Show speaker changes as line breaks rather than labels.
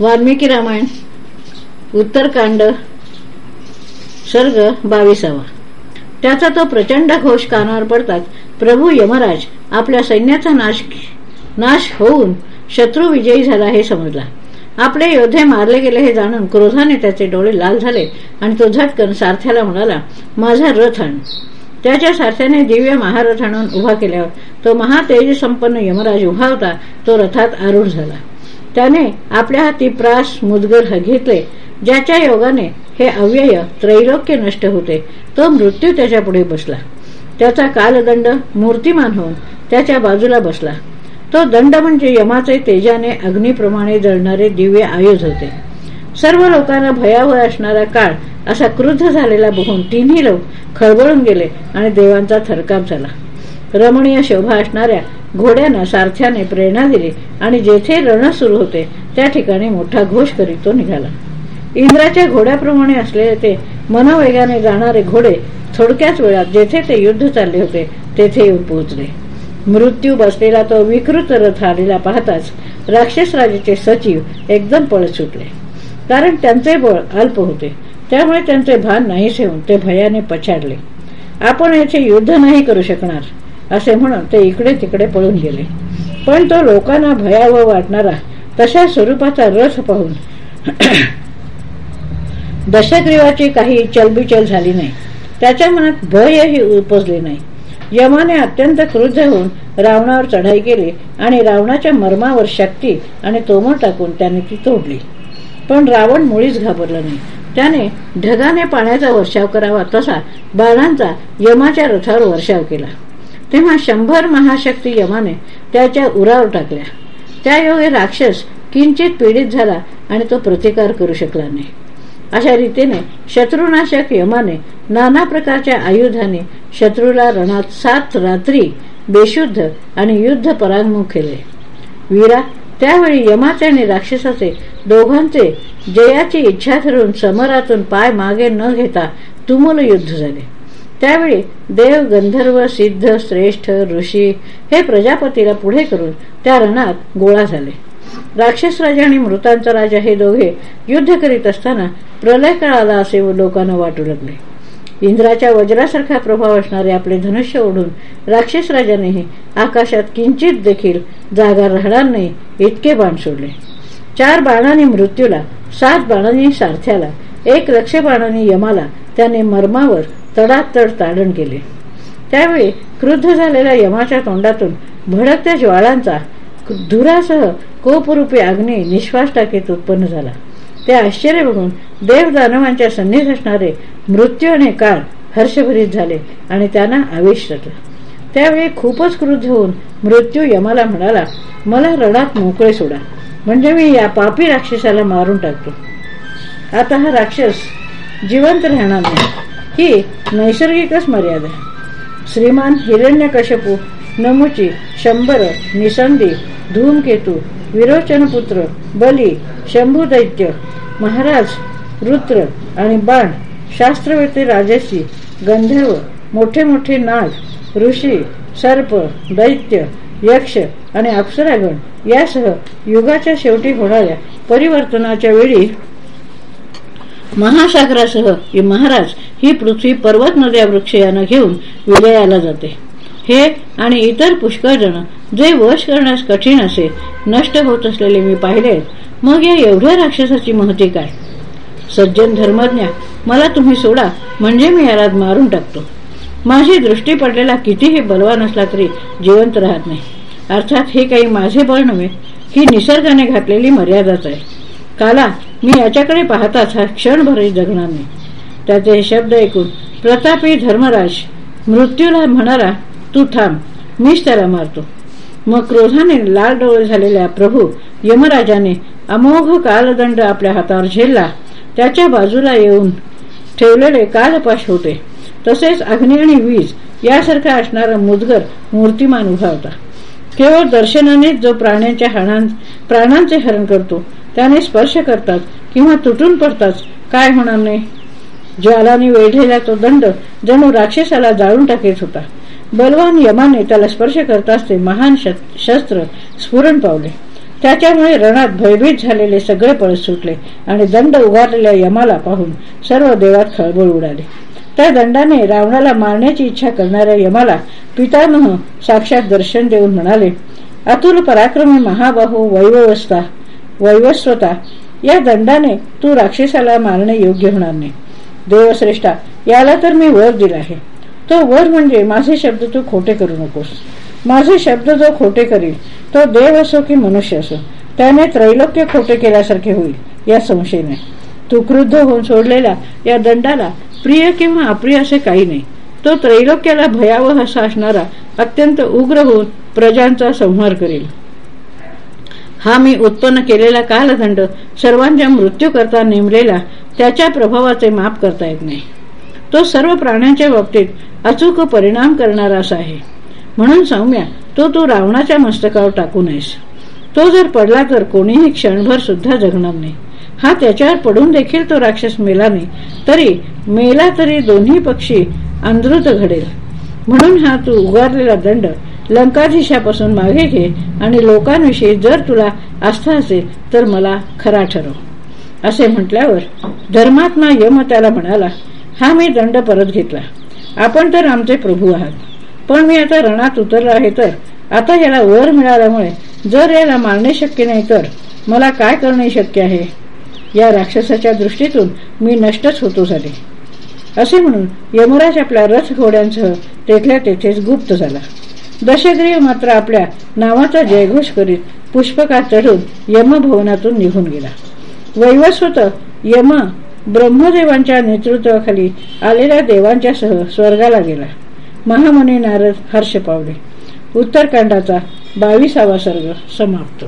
वाल्मिकी रामायण उत्तरकांड सर्ग बावीसावा. त्याचा तो प्रचंड घोष कानावर पडतात प्रभू यमराज आपल्या सैन्याचा नाश नाश होऊन शत्रू विजयी झाला हे समजला. आपले योद्धे मारले गेले हे जाणून क्रोधाने त्याचे डोळे लाल झाले आणि तो झटकन सारथ्याला म्हणाला माझा रथ आण त्याच्या सारथ्याने दिव्य महारथ आणून उभा केल्यावर तो महातेज संपन्न यमराज उभा होता तो रथात आरूढ झाला. त्याने आपल्या हाती प्रास मुदगर घेतले ज्याच्या योगाने हे अव्यय त्रैलोक्य नष्ट होते. तो मृत्यू त्याच्या पुढे बसला. त्याचा कालदंड मूर्तिमान होऊन त्याच्या बाजूला बसला. तो दंड म्हणजे यमाचे तेजाने अग्निप्रमाणे जळणारे दिव्य आयुध होते. सर्व लोकांना भयावह असणारा काळ असा क्रुद्ध झालेला बघून तिन्ही लोक खळबळून गेले आणि देवांचा थरकाप झाला. रमणीय शोभा असणाऱ्या घोड्यांना सारथ्याने प्रेरणा दिली आणि जेथे रण सुरू होते त्या ठिकाणी मोठा घोष करीत तो निघाला. इंद्राच्या घोड्याप्रमाणे असलेले ते मनोवेगाने जाणारे घोडे थोडक्याच वेळात जेथे ते युद्ध चालले होते तेथे येऊन पोहोचले. मृत्यू बसलेला तो विकृत रथ आलेला पाहताच राक्षसराजेचे सचिव एकदम पळत सुटले. कारण त्यांचे बळ अल्प होते त्यामुळे त्यांचे भान नाही ठेवून ते भयाने पछाडले. आपण याचे युद्ध नाही करू शकणार. असे म्हणून ते इकडे तिकडे पळून गेले. पण तो लोकांना भयावह वाटणारा तशा स्वरूपाचा रथ पाहून दशग्रीवाची काही चलबिचल झाली नाही. त्याच्या मनात भयही उपजले नाही. यमाने अत्यंत क्रुद्ध होऊन रावणावर चढाई केली आणि रावणाच्या मर्मावर शक्ती आणि तोमर टाकून त्याने ती तोडली. पण रावण मुळीच घाबरला नाही. त्याने ढगाने पाण्याचा वर्षाव करावा तसा बाणांचा यमाच्या रथावर वर्षाव केला. तेव्हा शंभर महाशक्ती यमाने त्याच्या उरावर टाकल्या. त्या योगे राक्षस किंचित पीडित झाला आणि तो प्रतिकार करू शकला नाही. अशा रीतीने शत्रुनाशक यमाने नाना प्रकारच्या आयुधाने शत्रूला रणात सात रात्री बेशुद्ध आणि युद्ध परांगमुख केले. वीरा त्यावेळी यमाचे आणि राक्षसाचे दोघांचे जयाची इच्छा ठरून समरातून पाय मागे न घेता तुमुल युद्ध झाले. त्यावेळी देव गंधर्व सिद्ध श्रेष्ठ ऋषी हे प्रजापतीला पुढे करून त्या रणात गोळा झाले. राक्षस राजा आणि मृतांचा राजा हे दोघे युद्ध करीत असताना प्रलय काळाला असे लोकांना वाटू लागले. इंद्राच्या वज्रासारखा प्रभाव असणारे आपले धनुष्य ओढून राक्षस राजानेही आकाशात किंचित देखील जागा राहणार नाही इतके बाण सोडले. चार बाणांनी मृत्यूला सात बाणांनी सारथ्याला एक रक्षेबाणाने यमाला त्याने मर्मावर तडातड ताडण केले. त्यावेळी क्रुद्ध झालेल्या यमाच्या तोंडातून भडकत्या ज्वाळांचा धुरासह कोपरूपी अग्नी निश्वास टाकीत उत्पन्न झाला. ते आश्चर्य बघून देवदानवांच्या सन्नीत असणारे मृत्यू आणि काळ हर्षभरीत झाले आणि त्यांना आवेश त्यावेळी खूपच क्रुद्ध होऊन मृत्यू यमाला म्हणाला मला रडात मोकळे सोडा. म्हणजे मी या पापी राक्षसाला मारून टाकतो. आता हा राक्षस जिवंत राहणार नाही. ही नैसर्गिकच मर्यादा श्रीमान हिरण्यकशपू नमुची शंभर निसंदी धूमकेतू विरोचनपुत्र बली शंभू दैत्य महाराज रुद्र आणि बाण शास्त्रवेते राजसी गंधर्व मोठे मोठे नाग ऋषी सर्प दैत्य यक्ष आणि अप्सरागण यासह युगाच्या शेवटी होणाऱ्या परिवर्तनाच्या वेळी महासागरासह महाराज ही पृथ्वी पर्वत नद्या वृक्ष यांना घेऊन विलयाला जाते. हे आणि इतर पुष्कळ जण जे वश करण्यास कठीण असे नष्ट होत असलेले मी पाहिले मग या एवढ्या राक्षसाची महती काय? सज्जन धर्मज्ञा मला तुम्ही सोडा म्हणजे मी याला मारून टाकतो. माझी दृष्टी पडलेला कितीही बलवान असला तरी जिवंत राहत नाही. अर्थात हे काही माझे बळ नव्हे ही निसर्गाने घातलेली मर्यादाच आहे. काला मी याच्याकडे पाहताच हा क्षणभरही जगणार नाही. त्याचे हे शब्द ऐकून प्रतापी धर्मराज मृत्यूला म्हणाला तू थांब मीच त्याला मारतो. मग क्रोधाने लाल डोळे झालेल्या प्रभू यमराजाने अमोघ कालदंड आपल्या हातावर झेलला. त्याच्या बाजूला येऊन ठेवलेले कालपाश होते. तसेच अग्नी आणि वीज यासारखा असणारा मुदगर मूर्तिमान उभा होता. केवळ दर्शनानेच जो प्राण्यांच्या प्राणांचे हरण करतो त्याने स्पर्श करतात किंवा तुटून पडतात. काय होणार नाही? ज्वालाने वेढलेला तो दंड जणू राक्षसाला जाळून टाकीत होता. बलवान यमाने त्याला स्पर्श करताच ते महान शस्त्र स्फुरण पावले. त्याच्यामुळे रणात भयभीत झालेले सगळे पळत सुटले आणि दंड उगारलेल्या यमाला पाहून सर्व देवात खळबळ उडाली. त्या दंडाने रावणाला मारण्याची इच्छा करणाऱ्या यमाला पितामह साक्षात दर्शन देऊन म्हणाले अतुल पराक्रमी महाबाहू वैवस्ता वैवस्वता. या दंडाने तू राक्षसाला मारणे योग्य होणार नाही. देवश्रेष्ठा याला तर मी वर दिला आहे. तो वर म्हणजे माझे शब्द तू खोटे करू नकोस. माझे शब्द जो खोटे करील तो देव असो की मनुष्य असो त्याने त्रैलोक्य खोटे केल्यासारखे होईल या संशयने. तू क्रुद्ध होऊन सोडलेला या दंडाला प्रिय किंवा अप्रिय असे काही नाही. तो त्रैलोक्याला भयावह असा असणारा अत्यंत उग्र होऊन प्रजांचा संहार करेल. हा मी उत्पन्न केलेला कालदंड सर्वांच्या मृत्यू करता नेमलेला त्याच्या प्रभावाचे माप करता येत नाही. तो सर्व प्राण्यांच्या बाबतीत अचूक परिणाम करणारा असा आहे. म्हणून सौम्या तो तू रावणाच्या मस्तकावर टाकू नयेस. तो जर पडला तर कोणीही क्षणभर सुद्धा जगणार नाही. हा त्याच्यावर पडून देखील तो राक्षस मेला नाही तरी मेला तरी दोन्ही पक्षी अंधृत घडेल. म्हणून हा तू उगारलेला दंड लंकाधीशापासून मागे घे आणि लोकांविषयी जर तुला आस्था असेल तर मला खरा ठरव. असे म्हटल्यावर धर्मात्मा यम त्याला म्हणाला हा मी दंड परत घेतला. आपण तर आमचे प्रभू आहात. पण मी आता रणात उतरलो आहे तर. आता याला वर मिळाल्यामुळे जर याला मारणे शक्य नाही तर. मला काय करणे शक्य आहे या राक्षसाच्या दृष्टीतून मी नष्टच होतो झाले. असे म्हणून यमराज आपल्या रथ घोड्यांसह तेथल्या तेथेच गुप्त झाला. दशग्रीव मात्र आपल्या नावाचा जयघोष करीत पुष्पकात चढून यमभवनातून निघून गेला. वैवस्वत यम ब्रह्मदेवांच्या नेतृत्वाखाली आलेल्या देवांच्या सह स्वर्गाला गेला. महामुनी नारद हर्ष पावले. उत्तरकांडाचा बावीसावा सर्ग समाप्त.